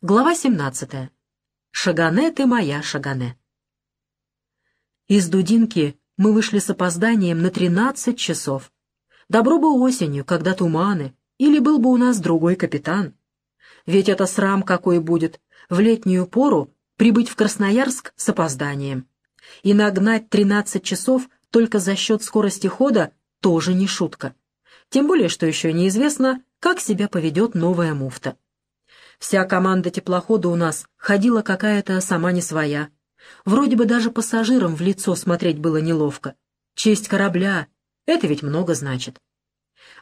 Глава 17. Шагане ты моя, Шагане. Из Дудинки мы вышли с опозданием на 13 часов. Добро бы осенью, когда туманы, или был бы у нас другой капитан. Ведь это срам какой будет, в летнюю пору прибыть в Красноярск с опозданием. И нагнать 13 часов только за счет скорости хода тоже не шутка. Тем более, что еще неизвестно, как себя поведет новая муфта. Вся команда теплохода у нас ходила какая-то сама не своя. Вроде бы даже пассажирам в лицо смотреть было неловко. Честь корабля — это ведь много значит.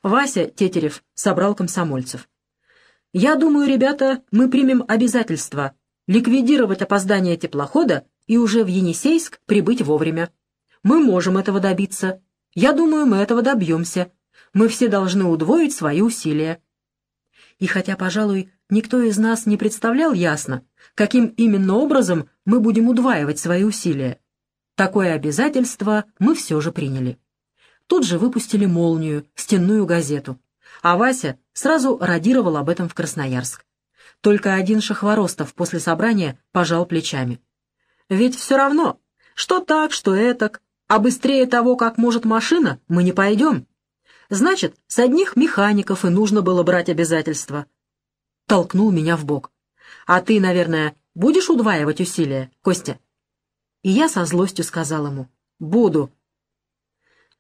Вася Тетерев собрал комсомольцев. «Я думаю, ребята, мы примем обязательство ликвидировать опоздание теплохода и уже в Енисейск прибыть вовремя. Мы можем этого добиться. Я думаю, мы этого добьемся. Мы все должны удвоить свои усилия». И хотя, пожалуй, никто из нас не представлял ясно, каким именно образом мы будем удваивать свои усилия. Такое обязательство мы все же приняли. Тут же выпустили «Молнию», стенную газету, а Вася сразу радировал об этом в Красноярск. Только один Шахворостов после собрания пожал плечами. «Ведь все равно, что так, что этак, а быстрее того, как может машина, мы не пойдем. Значит, с одних механиков и нужно было брать обязательства толкнул меня в бок. «А ты, наверное, будешь удваивать усилия, Костя?» И я со злостью сказал ему «Буду».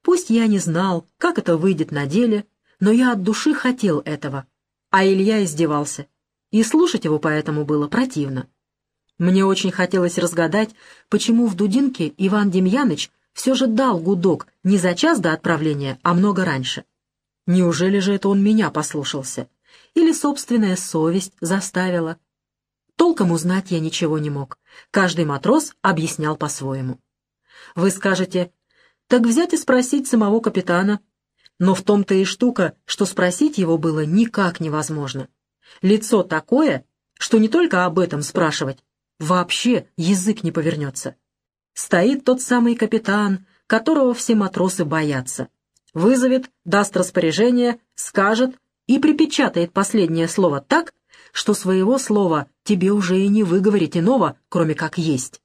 Пусть я не знал, как это выйдет на деле, но я от души хотел этого. А Илья издевался, и слушать его поэтому было противно. Мне очень хотелось разгадать, почему в Дудинке Иван Демьяныч все же дал гудок не за час до отправления, а много раньше. Неужели же это он меня послушался? Или собственная совесть заставила. Толком узнать я ничего не мог. Каждый матрос объяснял по-своему. Вы скажете, так взять и спросить самого капитана. Но в том-то и штука, что спросить его было никак невозможно. Лицо такое, что не только об этом спрашивать, вообще язык не повернется. Стоит тот самый капитан, которого все матросы боятся. Вызовет, даст распоряжение, скажет, и припечатает последнее слово так, что своего слова тебе уже и не выговорить иного, кроме как есть.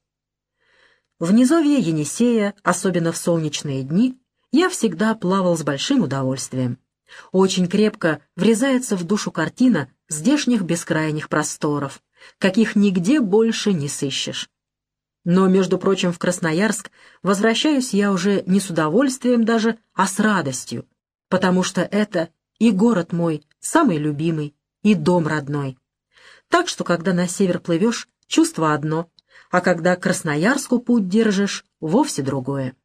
В низовье Енисея, особенно в солнечные дни, я всегда плавал с большим удовольствием. Очень крепко врезается в душу картина здешних бескрайних просторов, каких нигде больше не сыщешь. Но, между прочим, в Красноярск возвращаюсь я уже не с удовольствием даже, а с радостью, потому что это и город мой, самый любимый, и дом родной. Так что, когда на север плывешь, чувство одно, а когда Красноярску путь держишь, вовсе другое.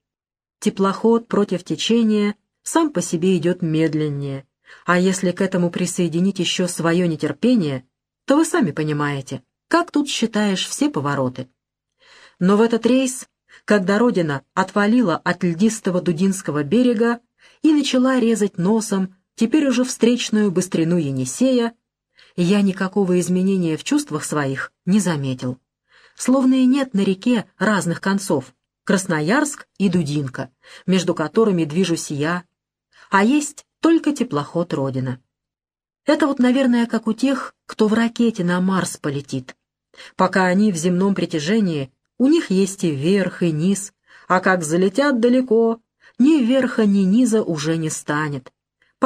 Теплоход против течения сам по себе идет медленнее, а если к этому присоединить еще свое нетерпение, то вы сами понимаете, как тут считаешь все повороты. Но в этот рейс, когда Родина отвалила от льдистого Дудинского берега и начала резать носом теперь уже встречную быстрину Енисея, я никакого изменения в чувствах своих не заметил. Словно и нет на реке разных концов, Красноярск и Дудинка, между которыми движусь я, а есть только теплоход Родина. Это вот, наверное, как у тех, кто в ракете на Марс полетит. Пока они в земном притяжении, у них есть и верх, и низ, а как залетят далеко, ни верха, ни низа уже не станет.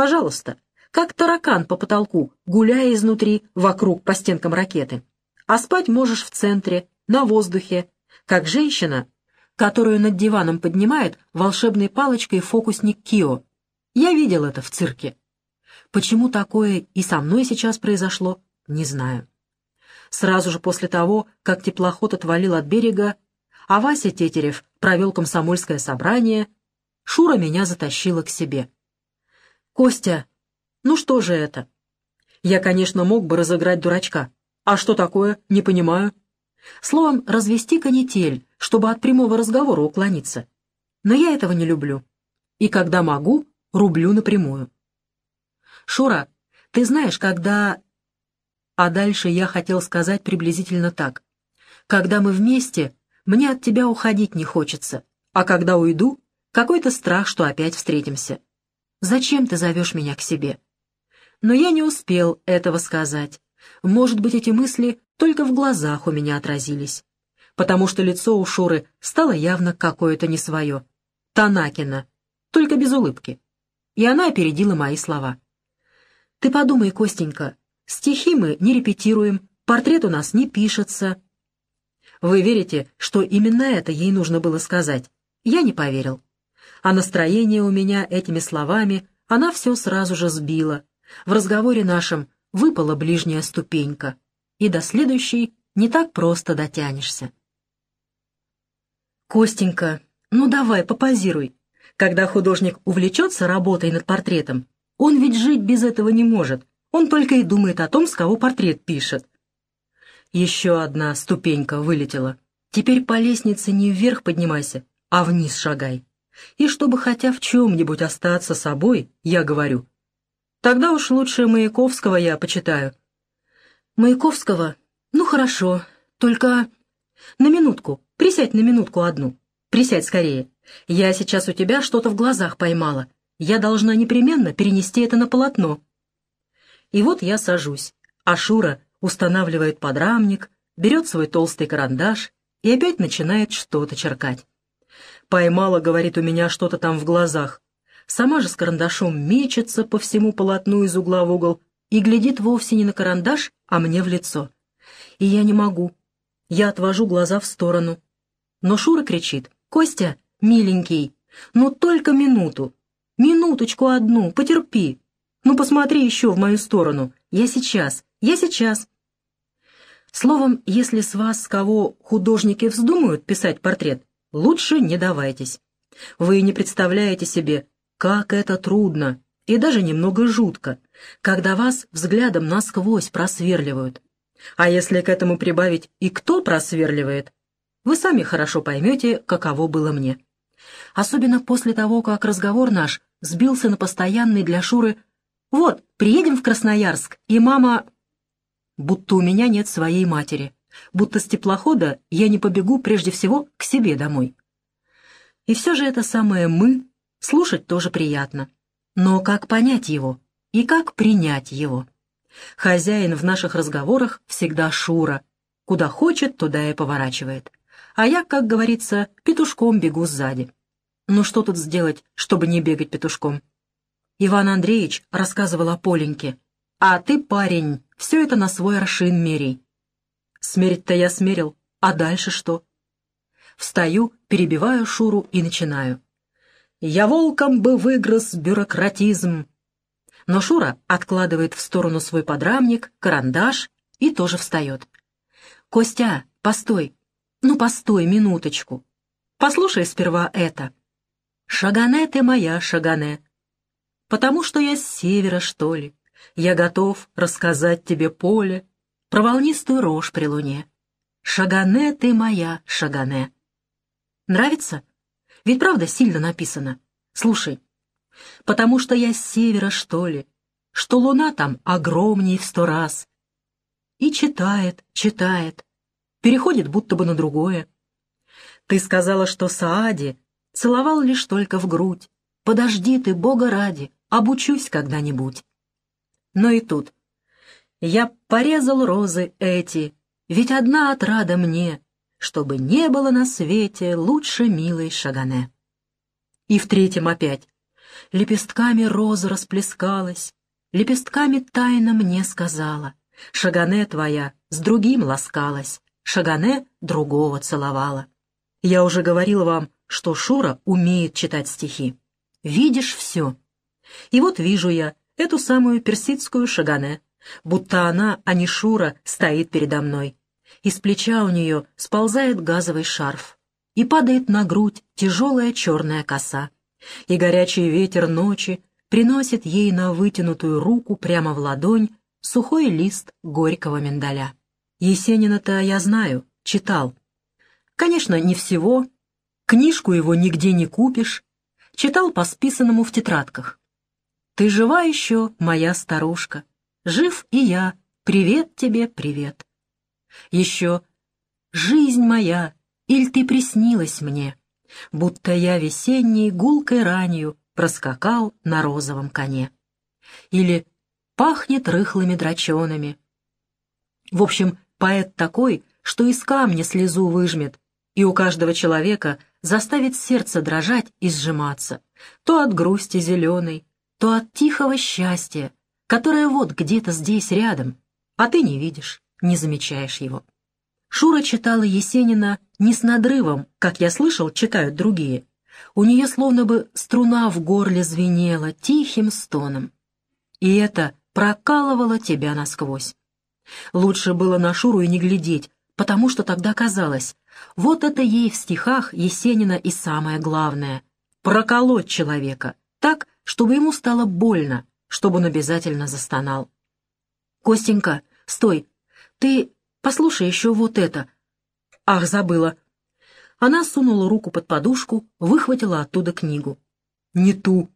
Пожалуйста, как таракан по потолку, гуляя изнутри, вокруг, по стенкам ракеты. А спать можешь в центре, на воздухе, как женщина, которую над диваном поднимает волшебной палочкой фокусник Кио. Я видел это в цирке. Почему такое и со мной сейчас произошло, не знаю. Сразу же после того, как теплоход отвалил от берега, а Вася Тетерев провел комсомольское собрание, Шура меня затащила к себе. «Костя, ну что же это?» Я, конечно, мог бы разыграть дурачка. А что такое? Не понимаю. Словом, развести канитель, чтобы от прямого разговора уклониться. Но я этого не люблю. И когда могу, рублю напрямую. «Шура, ты знаешь, когда...» А дальше я хотел сказать приблизительно так. «Когда мы вместе, мне от тебя уходить не хочется, а когда уйду, какой-то страх, что опять встретимся. Зачем ты зовешь меня к себе?» Но я не успел этого сказать, Может быть, эти мысли только в глазах у меня отразились, потому что лицо у Шуры стало явно какое-то не свое. Танакина, только без улыбки. И она опередила мои слова. «Ты подумай, Костенька, стихи мы не репетируем, портрет у нас не пишется». Вы верите, что именно это ей нужно было сказать? Я не поверил. А настроение у меня этими словами она все сразу же сбила. В разговоре нашем выпала ближняя ступенька, и до следующей не так просто дотянешься. «Костенька, ну давай, попозируй. Когда художник увлечется работой над портретом, он ведь жить без этого не может. Он только и думает о том, с кого портрет пишет. Еще одна ступенька вылетела. Теперь по лестнице не вверх поднимайся, а вниз шагай. И чтобы хотя в чем-нибудь остаться собой, я говорю. Тогда уж лучше Маяковского я почитаю. Маяковского? Ну хорошо, только... На минутку, присядь на минутку одну. Присядь скорее. Я сейчас у тебя что-то в глазах поймала. Я должна непременно перенести это на полотно. И вот я сажусь, а Шура устанавливает подрамник, берет свой толстый карандаш и опять начинает что-то черкать. Поймала, говорит, у меня что-то там в глазах. Сама же с карандашом мечется по всему полотну из угла в угол и глядит вовсе не на карандаш, а мне в лицо. И я не могу. Я отвожу глаза в сторону. Но Шура кричит. «Костя, миленький, ну только минуту. Минуточку одну, потерпи. Ну посмотри еще в мою сторону. Я сейчас, я сейчас». Словом, если с вас, кого художники вздумают писать портрет, лучше не давайтесь. Вы не представляете себе, как это трудно и даже немного жутко, когда вас взглядом насквозь просверливают. А если к этому прибавить и кто просверливает, вы сами хорошо поймете, каково было мне. Особенно после того, как разговор наш сбился на постоянный для Шуры «Вот, приедем в Красноярск, и мама...» будто у меня нет своей матери, будто с теплохода я не побегу прежде всего к себе домой. И все же это самое «мы» слушать тоже приятно. Но как понять его и как принять его? Хозяин в наших разговорах всегда Шура. Куда хочет, туда и поворачивает. А я, как говорится, петушком бегу сзади. Ну что тут сделать, чтобы не бегать петушком? Иван Андреевич рассказывал о Поленьке. А ты, парень, все это на свой аршин мерей. Смерить-то я смерил, а дальше что? Встаю, перебиваю Шуру и начинаю. «Я волком бы выгрыз бюрократизм». Но Шура откладывает в сторону свой подрамник, карандаш и тоже встает. «Костя, постой! Ну, постой минуточку! Послушай сперва это. Шагане ты моя, Шагане. Потому что я с севера, что ли? Я готов рассказать тебе поле, про волнистую рожь при луне. Шагане ты моя, Шагане. Нравится? Ведь правда сильно написано. Слушай, потому что я с севера, что ли, что луна там огромней в сто раз. И читает, читает, переходит будто бы на другое. Ты сказала, что Саади целовал лишь только в грудь. Подожди ты, Бога ради, обучусь когда-нибудь но и тут. Я порезал розы эти, ведь одна отрада мне, чтобы не было на свете лучше милой Шагане. И в третьем опять. Лепестками роза расплескалась, лепестками тайно мне сказала. Шагане твоя с другим ласкалась, Шагане другого целовала. Я уже говорил вам, что Шура умеет читать стихи. Видишь все. И вот вижу я, эту самую персидскую шагане, будто она, а не Шура, стоит передо мной. Из плеча у нее сползает газовый шарф, и падает на грудь тяжелая черная коса, и горячий ветер ночи приносит ей на вытянутую руку прямо в ладонь сухой лист горького миндаля. Есенина-то я знаю, читал. Конечно, не всего, книжку его нигде не купишь, читал по списанному в тетрадках. Ты жива еще, моя старушка? Жив и я. Привет тебе, привет. Еще «Жизнь моя, иль ты приснилась мне, будто я весенней гулкой ранью проскакал на розовом коне». Или «Пахнет рыхлыми драчонами». В общем, поэт такой, что из камня слезу выжмет, и у каждого человека заставит сердце дрожать и сжиматься, то от грусти зеленой, то от тихого счастья, которое вот где-то здесь рядом, а ты не видишь, не замечаешь его. Шура читала Есенина не с надрывом, как я слышал, читают другие. У нее словно бы струна в горле звенела тихим стоном. И это прокалывало тебя насквозь. Лучше было на Шуру и не глядеть, потому что тогда казалось, вот это ей в стихах Есенина и самое главное — проколоть человека так, чтобы ему стало больно, чтобы он обязательно застонал. «Костенька, стой! Ты послушай еще вот это!» «Ах, забыла!» Она сунула руку под подушку, выхватила оттуда книгу. «Не ту!»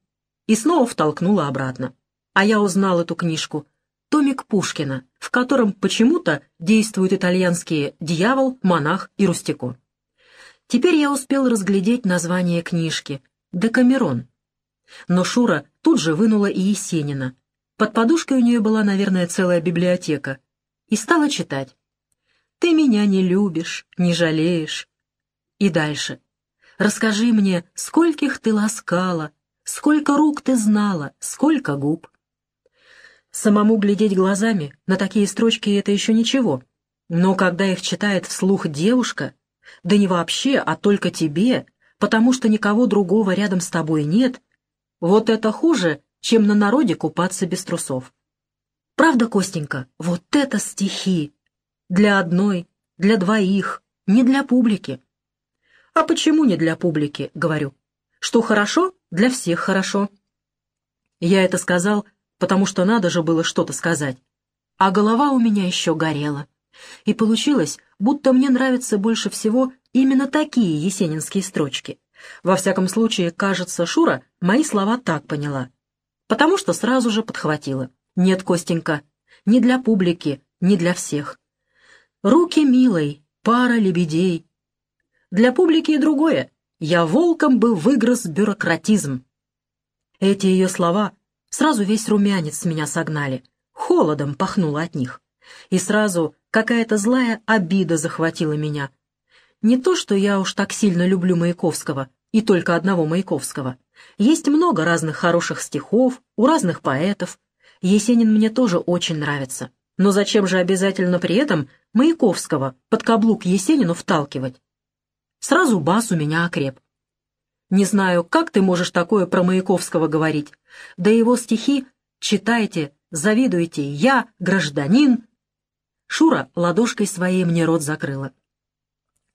И снова втолкнула обратно. А я узнал эту книжку. Томик Пушкина, в котором почему-то действуют итальянские «Дьявол», «Монах» и «Рустико». Теперь я успел разглядеть название книжки «Декамерон». Но Шура тут же вынула и Есенина. Под подушкой у нее была, наверное, целая библиотека. И стала читать. «Ты меня не любишь, не жалеешь». И дальше. «Расскажи мне, скольких ты ласкала, сколько рук ты знала, сколько губ». Самому глядеть глазами на такие строчки — это еще ничего. Но когда их читает вслух девушка, да не вообще, а только тебе, потому что никого другого рядом с тобой нет, вот это хуже, чем на народе купаться без трусов. Правда, Костенька, вот это стихи. Для одной, для двоих, не для публики. А почему не для публики, говорю? Что хорошо, для всех хорошо. Я это сказал, потому что надо же было что-то сказать. А голова у меня еще горела. И получилось, будто мне нравятся больше всего именно такие есенинские строчки. Во всяком случае, кажется, Шура мои слова так поняла. Потому что сразу же подхватила. Нет, Костенька, не для публики, не для всех. Руки милой, пара лебедей. Для публики и другое. Я волком бы выгрыз бюрократизм. Эти ее слова сразу весь румянец с меня согнали. Холодом пахнуло от них. И сразу какая-то злая обида захватила меня — не то, что я уж так сильно люблю Маяковского, и только одного Маяковского. Есть много разных хороших стихов, у разных поэтов. Есенин мне тоже очень нравится. Но зачем же обязательно при этом Маяковского под каблук Есенину вталкивать? Сразу бас у меня окреп. Не знаю, как ты можешь такое про Маяковского говорить. Да его стихи читайте, завидуйте, я гражданин. Шура ладошкой своей мне рот закрыла.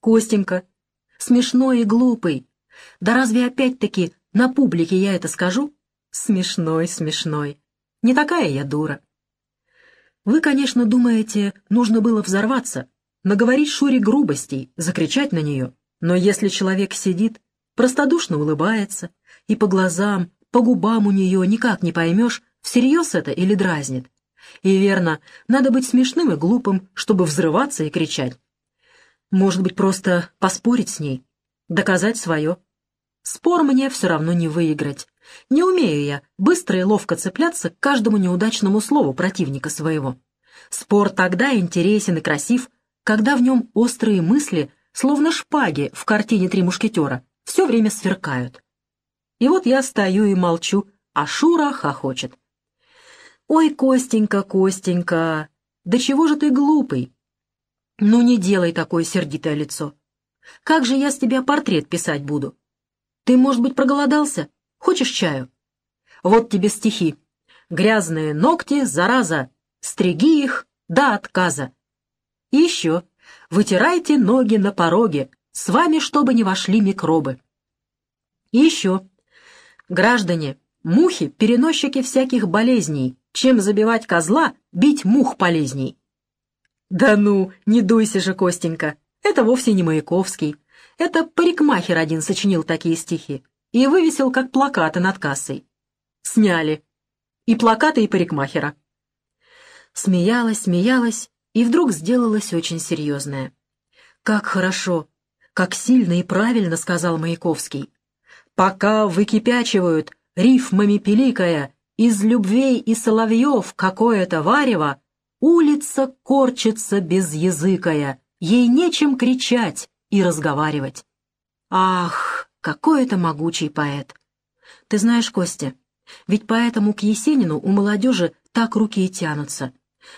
Костенька, смешной и глупый. Да разве опять-таки на публике я это скажу? Смешной, смешной. Не такая я дура. Вы, конечно, думаете, нужно было взорваться, наговорить Шуре грубостей, закричать на нее. Но если человек сидит, простодушно улыбается, и по глазам, по губам у нее никак не поймешь, всерьез это или дразнит. И верно, надо быть смешным и глупым, чтобы взрываться и кричать. Может быть, просто поспорить с ней, доказать свое. Спор мне все равно не выиграть. Не умею я быстро и ловко цепляться к каждому неудачному слову противника своего. Спор тогда интересен и красив, когда в нем острые мысли, словно шпаги в картине «Три мушкетера», все время сверкают. И вот я стою и молчу, а Шура хохочет. «Ой, Костенька, Костенька, да чего же ты глупый? «Ну не делай такое сердитое лицо. Как же я с тебя портрет писать буду? Ты, может быть, проголодался? Хочешь чаю? Вот тебе стихи. Грязные ногти, зараза, стриги их до отказа. И еще. Вытирайте ноги на пороге, с вами, чтобы не вошли микробы. И еще. Граждане, мухи — переносчики всяких болезней. Чем забивать козла, бить мух полезней. «Да ну, не дуйся же, Костенька, это вовсе не Маяковский. Это парикмахер один сочинил такие стихи и вывесил как плакаты над кассой. Сняли. И плакаты, и парикмахера». Смеялась, смеялась, и вдруг сделалась очень серьезная. «Как хорошо, как сильно и правильно», — сказал Маяковский. «Пока выкипячивают, рифмами пиликая, из любвей и соловьев какое-то варево, Улица корчится безязыкая, ей нечем кричать и разговаривать. Ах, какой это могучий поэт! Ты знаешь, Костя, ведь поэтому к Есенину у молодежи так руки и тянутся.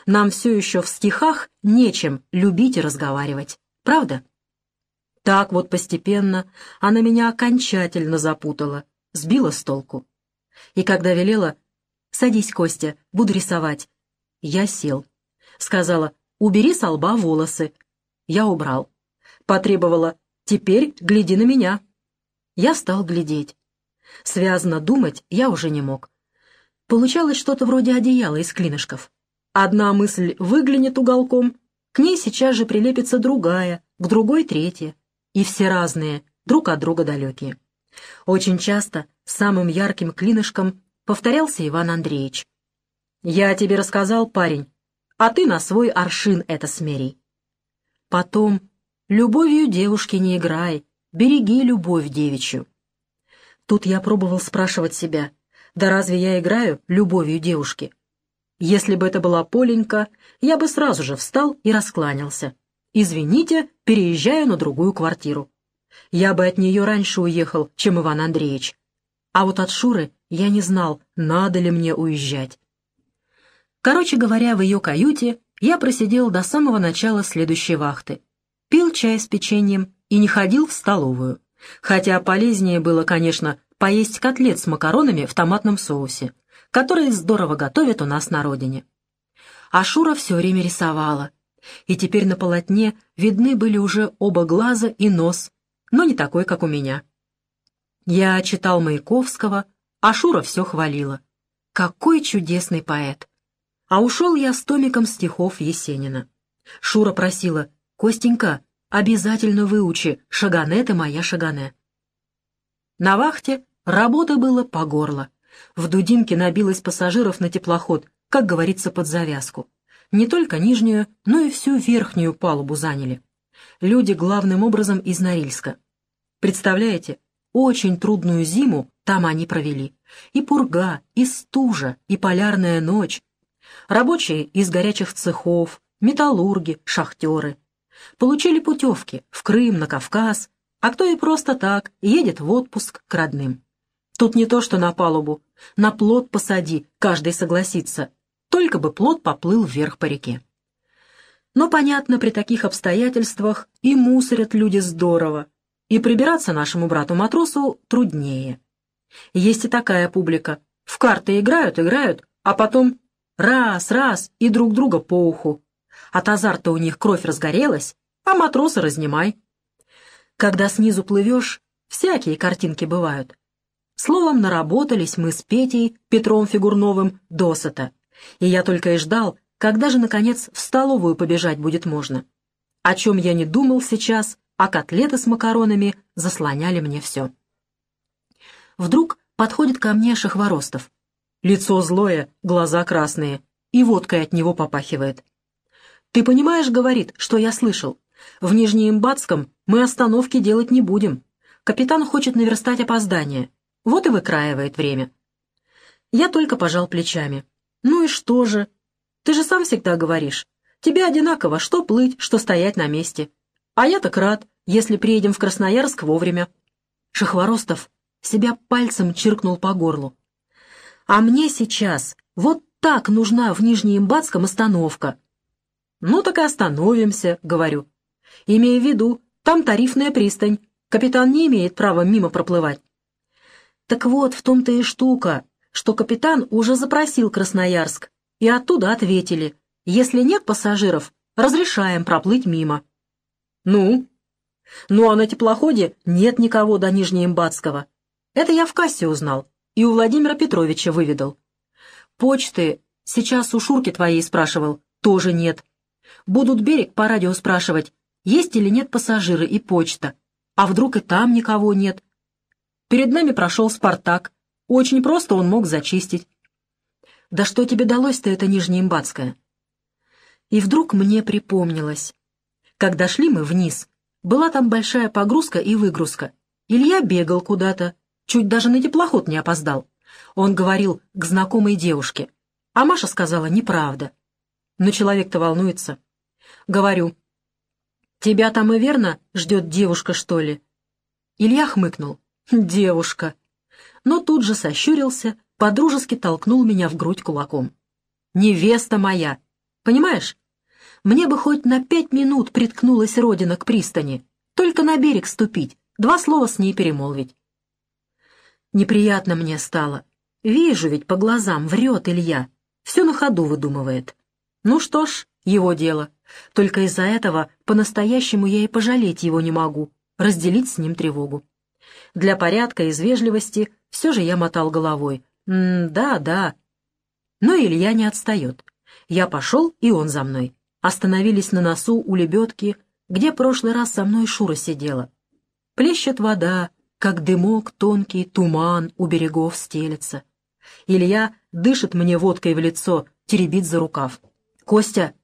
Нам все еще в стихах нечем любить и разговаривать. Правда? Так вот постепенно она меня окончательно запутала, сбила с толку. И когда велела «Садись, Костя, буду рисовать», я сел. Сказала «Убери со лба волосы». Я убрал. Потребовала «Теперь гляди на меня». Я стал глядеть. Связно думать я уже не мог. Получалось что-то вроде одеяла из клинышков. Одна мысль выглянет уголком, к ней сейчас же прилепится другая, к другой третья. И все разные, друг от друга далекие. Очень часто самым ярким клинышком повторялся Иван Андреевич. «Я тебе рассказал, парень, а ты на свой аршин это смерей». Потом «Любовью девушки не играй, береги любовь девичью». Тут я пробовал спрашивать себя, да разве я играю любовью девушки? Если бы это была Поленька, я бы сразу же встал и раскланялся. «Извините, переезжаю на другую квартиру». Я бы от нее раньше уехал, чем Иван Андреевич. А вот от Шуры я не знал, надо ли мне уезжать. Короче говоря, в ее каюте я просидел до самого начала следующей вахты. Пил чай с печеньем и не ходил в столовую. Хотя полезнее было, конечно, поесть котлет с макаронами в томатном соусе, который здорово готовят у нас на родине. А Шура все время рисовала, и теперь на полотне видны были уже оба глаза и нос, но не такой, как у меня. Я читал Маяковского, а Шура все хвалила. Какой чудесный поэт! А ушел я с томиком стихов Есенина. Шура просила, «Костенька, обязательно выучи «Шагане ты моя Шагане». На вахте работы было по горло. В Дудинке набилось пассажиров на теплоход, как говорится, под завязку. Не только нижнюю, но и всю верхнюю палубу заняли. Люди главным образом из Норильска. Представляете, очень трудную зиму там они провели. И пурга, и стужа, и полярная ночь. Рабочие из горячих цехов, металлурги, шахтеры. Получили путевки в Крым, на Кавказ, а кто и просто так едет в отпуск к родным. Тут не то, что на палубу. На плот посади, каждый согласится только бы плод поплыл вверх по реке. Но, понятно, при таких обстоятельствах и мусорят люди здорово, и прибираться нашему брату-матросу труднее. Есть и такая публика. В карты играют, играют, а потом раз, раз и друг друга по уху. От азарта у них кровь разгорелась, а матроса разнимай. Когда снизу плывешь, всякие картинки бывают. Словом, наработались мы с Петей, Петром Фигурновым, досыта и я только и ждал, когда же, наконец, в столовую побежать будет можно. О чем я не думал сейчас, а котлеты с макаронами заслоняли мне все. Вдруг подходит ко мне Шахворостов. Лицо злое, глаза красные, и водкой от него попахивает. «Ты понимаешь, — говорит, — что я слышал? В Нижнеимбатском мы остановки делать не будем. Капитан хочет наверстать опоздание. Вот и выкраивает время». Я только пожал плечами. «Ну и что же? Ты же сам всегда говоришь. Тебе одинаково, что плыть, что стоять на месте. А я так рад, если приедем в Красноярск вовремя». Шахворостов себя пальцем чиркнул по горлу. «А мне сейчас вот так нужна в Нижнеимбатском остановка». «Ну так и остановимся», — говорю. «Имея в виду, там тарифная пристань. Капитан не имеет права мимо проплывать». «Так вот, в том-то и штука что капитан уже запросил Красноярск, и оттуда ответили, если нет пассажиров, разрешаем проплыть мимо. Ну? Ну а на теплоходе нет никого до Нижнеимбатского. Это я в кассе узнал и у Владимира Петровича выведал. Почты, сейчас у Шурки твоей спрашивал, тоже нет. Будут берег по радио спрашивать, есть или нет пассажиры и почта. А вдруг и там никого нет? Перед нами прошел «Спартак», очень просто он мог зачистить. Да что тебе далось-то это Нижнеимбатское? И вдруг мне припомнилось. Когда шли мы вниз, была там большая погрузка и выгрузка. Илья бегал куда-то, чуть даже на теплоход не опоздал. Он говорил к знакомой девушке, а Маша сказала «неправда». но человек-то волнуется. Говорю, «Тебя там и верно ждет девушка, что ли?» Илья хмыкнул. «Девушка». Но тут же сощурился, подружески толкнул меня в грудь кулаком. «Невеста моя! Понимаешь? Мне бы хоть на пять минут приткнулась родина к пристани, только на берег ступить, два слова с ней перемолвить». Неприятно мне стало. Вижу ведь по глазам, врет Илья. Все на ходу выдумывает. Ну что ж, его дело. Только из-за этого по-настоящему я и пожалеть его не могу, разделить с ним тревогу. Для порядка, из вежливости, все же я мотал головой. «Да, да». Но Илья не отстает. Я пошел, и он за мной. Остановились на носу у лебедки, где прошлый раз со мной Шура сидела. Плещет вода, как дымок тонкий, туман у берегов стелется. Илья дышит мне водкой в лицо, теребит за рукав. «Костя,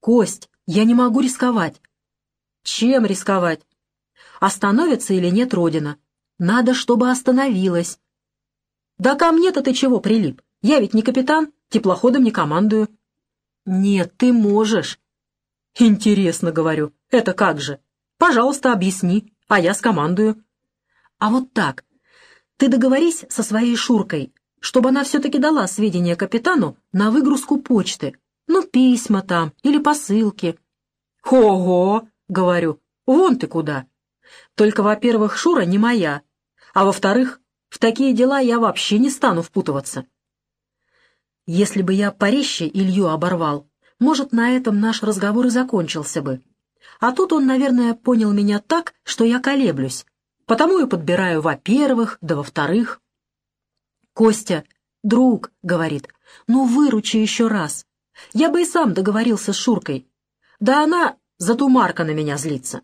«Кость, я не могу рисковать». «Чем рисковать?» «Остановится или нет Родина? Надо, чтобы остановилась». «Да ко мне-то ты чего прилип? Я ведь не капитан, теплоходом не командую». «Нет, ты можешь». «Интересно, — говорю, — это как же? Пожалуйста, объясни, а я скомандую». «А вот так. Ты договорись со своей Шуркой, чтобы она все-таки дала сведения капитану на выгрузку почты, ну, письма там или посылки. «Ого!» — говорю. «Вон ты куда!» Только, во-первых, Шура не моя, а во-вторых, в такие дела я вообще не стану впутываться. Если бы я порезче Илью оборвал, может, на этом наш разговор и закончился бы. А тут он, наверное, понял меня так, что я колеблюсь, потому и подбираю во-первых, да во-вторых. «Костя, друг», — говорит, — «ну выручи еще раз, я бы и сам договорился с Шуркой. Да она за тумарка на меня злится.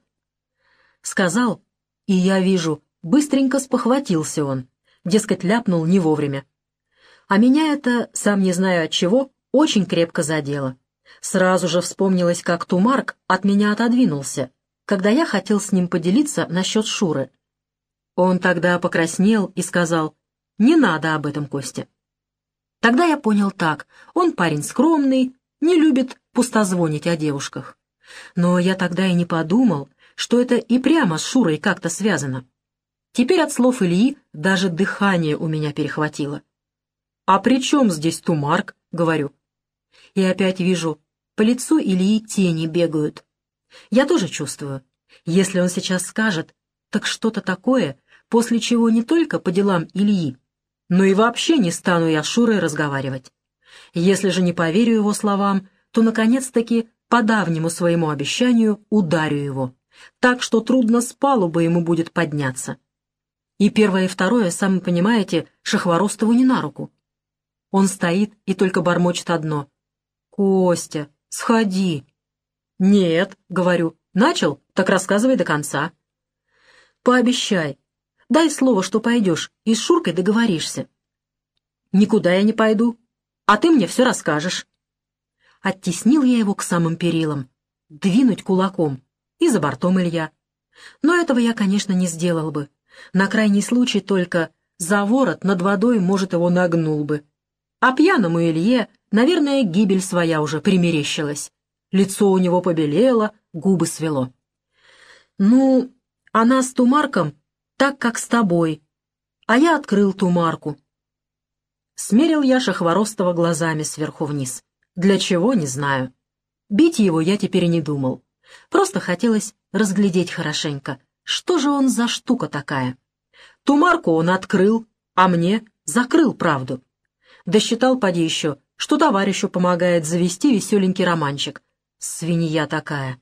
Сказал, и я вижу, быстренько спохватился он, дескать, ляпнул не вовремя. А меня это, сам не знаю от чего, очень крепко задело. Сразу же вспомнилось, как Тумарк от меня отодвинулся, когда я хотел с ним поделиться насчет Шуры. Он тогда покраснел и сказал, «Не надо об этом, Костя. Тогда я понял так, он парень скромный, не любит пустозвонить о девушках. Но я тогда и не подумал, что это и прямо с Шурой как-то связано. Теперь от слов Ильи даже дыхание у меня перехватило. «А при чем здесь Тумарк?» — говорю. И опять вижу, по лицу Ильи тени бегают. Я тоже чувствую. Если он сейчас скажет, так что-то такое, после чего не только по делам Ильи, но и вообще не стану я с Шурой разговаривать. Если же не поверю его словам, то, наконец-таки, по давнему своему обещанию ударю его, так что трудно с палубы ему будет подняться. И первое и второе, сами понимаете, Шахворостову не на руку. Он стоит и только бормочет одно. «Костя, сходи». «Нет», — говорю, — «начал, так рассказывай до конца». «Пообещай, Дай слово, что пойдешь, и с Шуркой договоришься. Никуда я не пойду, а ты мне все расскажешь. Оттеснил я его к самым перилам, двинуть кулаком, и за бортом Илья. Но этого я, конечно, не сделал бы. На крайний случай только за ворот над водой, может, его нагнул бы. А пьяному Илье, наверное, гибель своя уже примерещилась. Лицо у него побелело, губы свело. Ну, а нас с Тумарком так, как с тобой. А я открыл ту марку. Смерил я Шахворостова глазами сверху вниз. Для чего, не знаю. Бить его я теперь не думал. Просто хотелось разглядеть хорошенько, что же он за штука такая. Ту марку он открыл, а мне закрыл правду. Досчитал, поди еще, что товарищу помогает завести веселенький романчик. Свинья такая.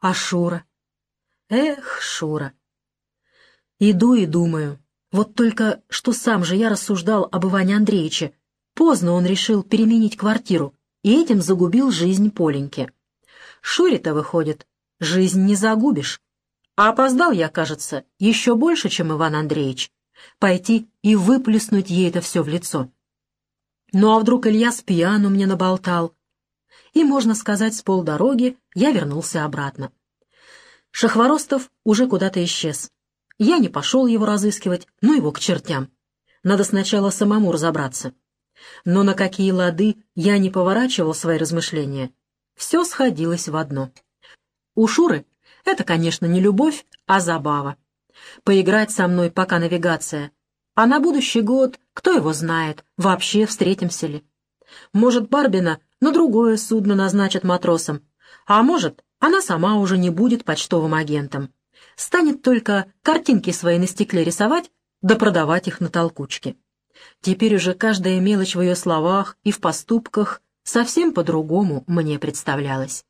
А Шура? Эх, Шура, Иду и думаю. Вот только что сам же я рассуждал об Иване Андреевиче. Поздно он решил переменить квартиру, и этим загубил жизнь Поленьки. Шуре-то, выходит, жизнь не загубишь. А опоздал я, кажется, еще больше, чем Иван Андреевич. Пойти и выплеснуть ей это все в лицо. Ну а вдруг Илья с пьяну мне наболтал? И, можно сказать, с полдороги я вернулся обратно. Шахворостов уже куда-то исчез. Я не пошел его разыскивать, ну его к чертям. Надо сначала самому разобраться. Но на какие лады я не поворачивал свои размышления, все сходилось в одно. У Шуры это, конечно, не любовь, а забава. Поиграть со мной, пока навигация. А на будущий год, кто его знает, вообще встретимся ли. Может, Барбина на другое судно назначат матросом, а может, она сама уже не будет почтовым агентом. Станет только картинки свои на стекле рисовать, да продавать их на толкучке. Теперь уже каждая мелочь в ее словах и в поступках совсем по-другому мне представлялась.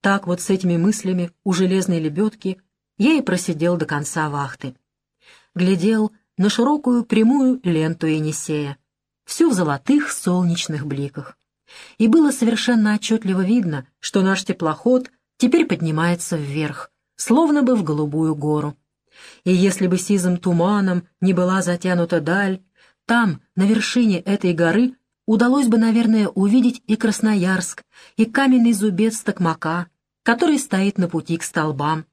Так вот с этими мыслями у железной лебедки я и просидел до конца вахты. Глядел на широкую прямую ленту Енисея, всю в золотых солнечных бликах. И было совершенно отчетливо видно, что наш теплоход теперь поднимается вверх, словно бы в голубую гору. И если бы сизым туманом не была затянута даль, там, на вершине этой горы, удалось бы, наверное, увидеть и Красноярск, и каменный зубец Токмака, который стоит на пути к столбам,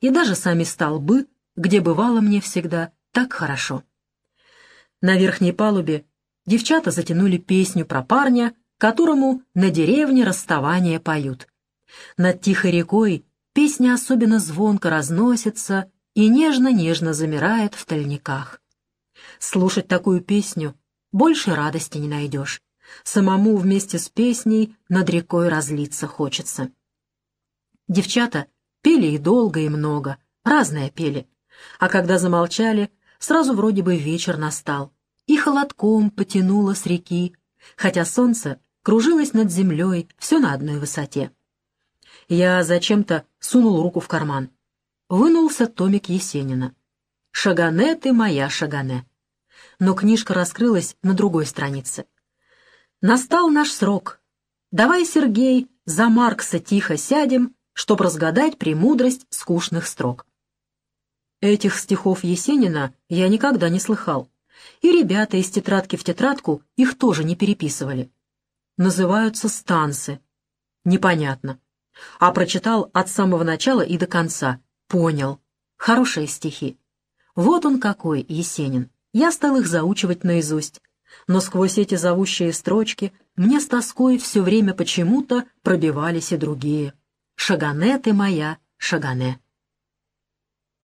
и даже сами столбы, где бывало мне всегда так хорошо. На верхней палубе девчата затянули песню про парня, которому на деревне расставание поют. Над тихой рекой песня особенно звонко разносится и нежно-нежно замирает в тальниках. Слушать такую песню больше радости не найдешь. Самому вместе с песней над рекой разлиться хочется. Девчата пели и долго, и много, разное пели. А когда замолчали, сразу вроде бы вечер настал, и холодком потянуло с реки, хотя солнце кружилось над землей все на одной высоте. Я зачем-то сунул руку в карман. Вынулся томик Есенина. «Шагане ты моя, Шагане». Но книжка раскрылась на другой странице. «Настал наш срок. Давай, Сергей, за Маркса тихо сядем, чтоб разгадать премудрость скучных строк». Этих стихов Есенина я никогда не слыхал, и ребята из тетрадки в тетрадку их тоже не переписывали. Называются станцы. Непонятно а прочитал от самого начала и до конца. Понял. Хорошие стихи. Вот он какой, Есенин. Я стал их заучивать наизусть. Но сквозь эти зовущие строчки мне с тоской все время почему-то пробивались и другие. «Шагане ты моя, Шагане».